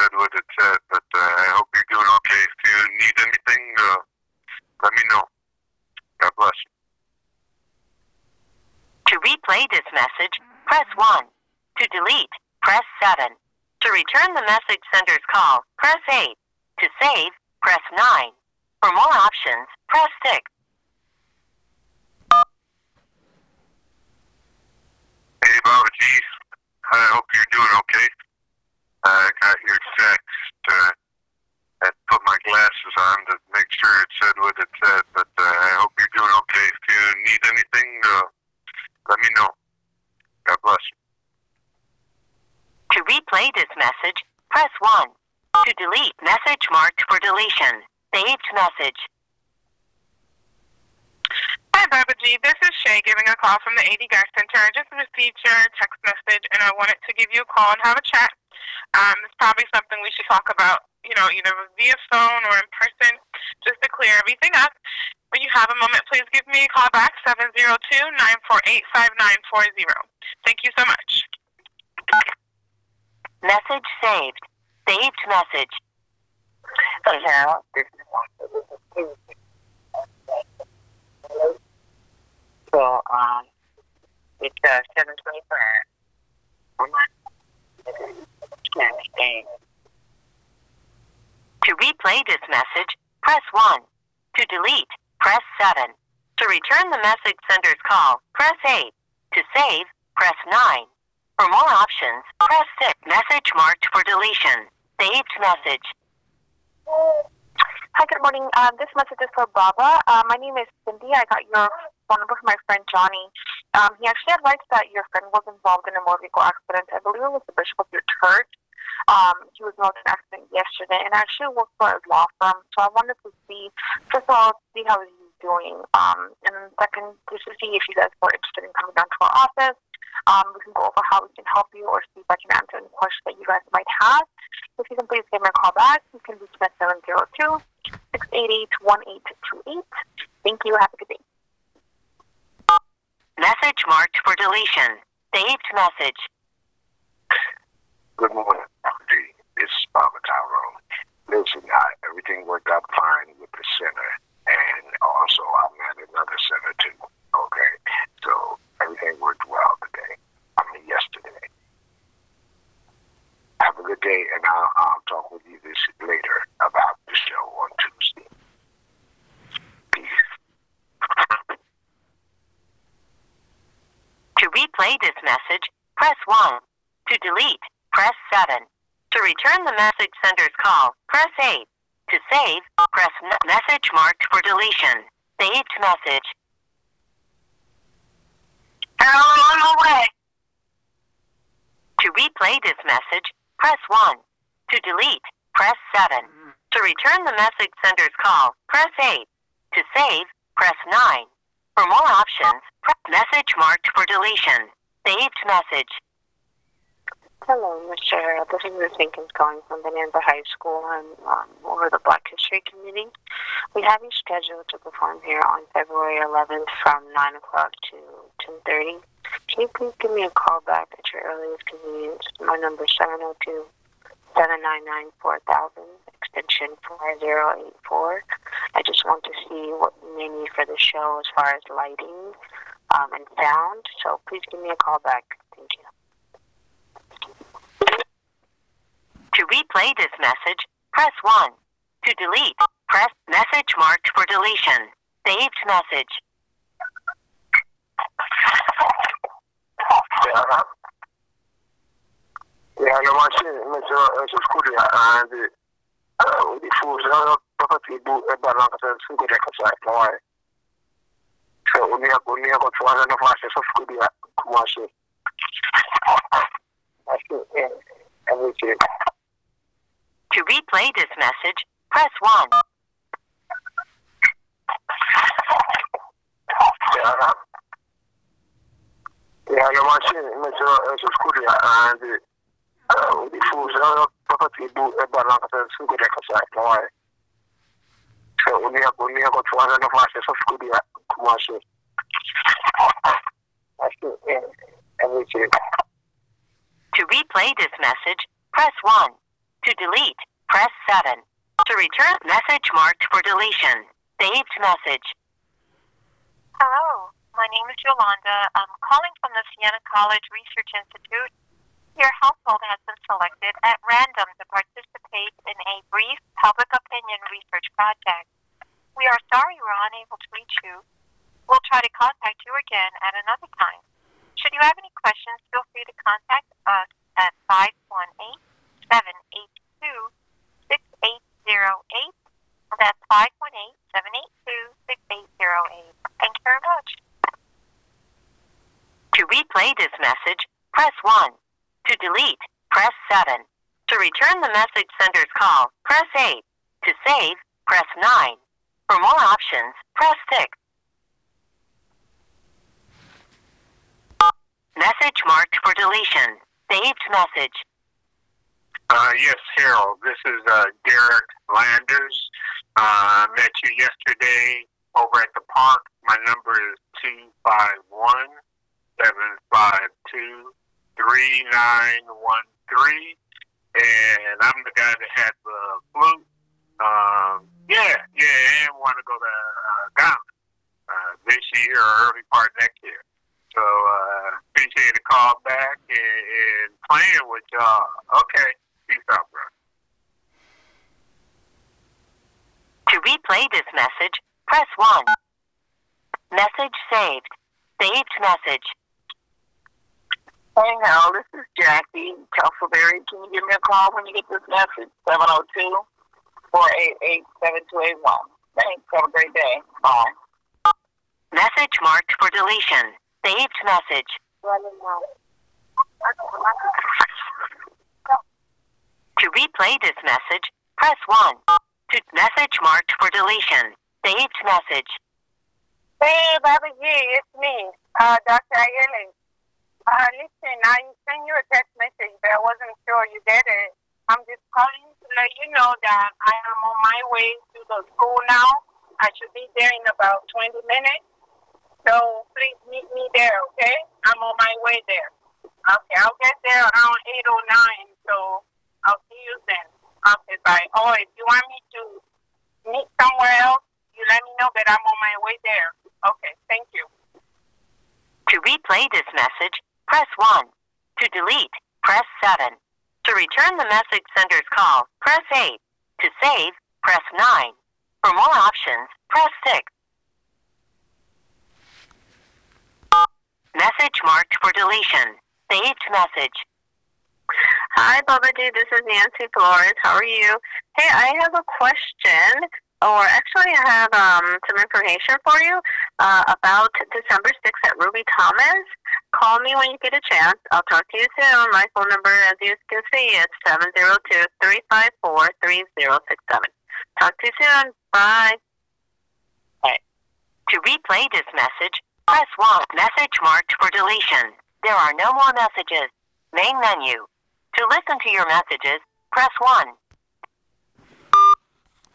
said what it said, but uh, I hope you're doing okay. If you need anything, uh, let me know. God bless. To replay this message, press 1. To delete, press 7. To return the message sender's call, press 8. To save, press 9. For more options, press 6. Hey, Baba G. I hope you're doing okay. I got your text. Uh, I put my glasses on to make sure it said what it said, but uh, I hope you're doing okay. If you need anything, uh, let me know. God bless. You. To replay this message, press 1. To delete, message marked for deletion. Saved message. Hi, Baba G. This is Shay giving a call from the AD Guy Center. I just received your text message, and I wanted to give you a call and have a chat. Um, it's probably something we should talk about, you know, either via phone or in person, just to clear everything up. When you have a moment, please give me a call back, 702-948-5940. Thank you so much. Message saved. Saved message. Hello, this is So, um, it's uh, 725. And To replay this message, press 1. To delete, press 7. To return the message sender's call, press 8. To save, press 9. For more options, press 6. Message marked for deletion. Saved message. Hi, good morning. Um, this message is for Baba. Uh, my name is Cindy. I got your phone number from my friend Johnny. Um, he actually advised that your friend was involved in a motor vehicle accident. I believe it was the bishop of your church. Um, he was involved in an accident yesterday, and I actually worked for his law firm. So I wanted to see, first of all, see how he's doing, um, and second, just to see if you guys were interested in coming down to our office. Um, we can go over how we can help you or see if I can answer any questions that you guys might have. If you can please give me a call back, you can reach me at 702 688 1828. Thank you. Have a good day. Message marked for deletion. Saved message. Good morning, D. It's Baba Tyrone. Listen, I, everything worked out fine with the center, and also I'm at another center too. Okay, so everything worked well today. I mean, yesterday. Have a good day, and I'll, I'll talk with you this later about the show on Tuesday. Peace. To replay this message, press 1. To delete, press 7. To return the message sender's call, press 8. To save, press message marked for deletion. Saved message. Hello, on my way. To replay this message, press 1. To delete, press 7. To return the message sender's call, press 8. To save, press 9. For more options, press message marked for deletion. Saved message. Hello, Mr. This is Ruth Jenkins calling from Bonanza High School and um, over the Black History Committee. We have you scheduled to perform here on February 11th from 9 o'clock to 10.30. Can you please give me a call back at your earliest convenience? My number is 702 799 4000, extension 4084. I just want to see what you may need for the show as far as lighting um, and sound. So please give me a call back. Thank you. To replay this message, press 1. To delete, press message marked for deletion. Saved message. Yeah, no machine, Mr. Scooty, and the fools are property do a balance and exercise. No, so you have have got one of masses of Scooty, machine. I see, yeah, everything. To replay this message, press 1. Yeah, yeah, no machine, Mr. And uh, the fools are property do a balance and single exercise. No, so you have have got one of masses of Scooty, machine. I see, yeah, everything. To replay this message, press 1. To delete, press 7. To return message marked for deletion. Saved message. Hello, my name is Yolanda. I'm calling from the Siena College Research Institute. Your household has been selected at random to participate in a brief public opinion research project. We are sorry we're unable to reach you. We'll try to contact you again at another time. Should you have any questions, feel free to contact us at 518 782 6808. That's 518 782 6808. Thank you very much. To replay this message, press 1. To delete, press 7. To return the message sender's call, press 8. To save, press 9. For more options, press 6. Message marked for deletion. Saved message. Uh, yes, Harold. This is uh, Derek Landers. Uh, met you yesterday over at the park. My number is two five one seven five two three nine one three, and I'm the guy that had the flu. Um, yeah, yeah, and want to go to uh, Ghana uh, this year or early part next year. So uh, appreciate the call back and, and playing with y'all. Okay, peace out, bro. To replay this message, press 1. Message saved. Saved message. Hey, Hal, this is Jackie, Castleberry. Can you give me a call when you get this message? 702 488 7281. Thanks. Have a great day. Bye. Message marked for deletion. Saved message. To replay this message, press 1. Message marked for deletion. Saved message. Hey, Baba G, it's me, uh, Dr. Ayele. Uh, listen, I sent you a text message, but I wasn't sure you get it. I'm just calling to let you know that I am on my way to the school now. I should be there in about 20 minutes. So please meet me there, okay? I'm on my way there. Okay, I'll get there around 8.09, so I'll see you then. Okay, bye. Oh, if you want me somewhere else, you let me know, but I'm on my way there. Okay, thank you. To replay this message, press 1. To delete, press 7. To return the message sender's call, press 8. To save, press 9. For more options, press 6. Message marked for deletion. Saved message. Hi, Baba G. This is Nancy Flores. How are you? Hey, I have a question, or actually, I have um, some information for you uh, about December 6th at Ruby Thomas. Call me when you get a chance. I'll talk to you soon. My phone number, as you can see, is 702-354-3067. Talk to you soon. Bye. To replay this message, press 1. Message marked for deletion. There are no more messages. Main menu. To listen to your messages, press 1.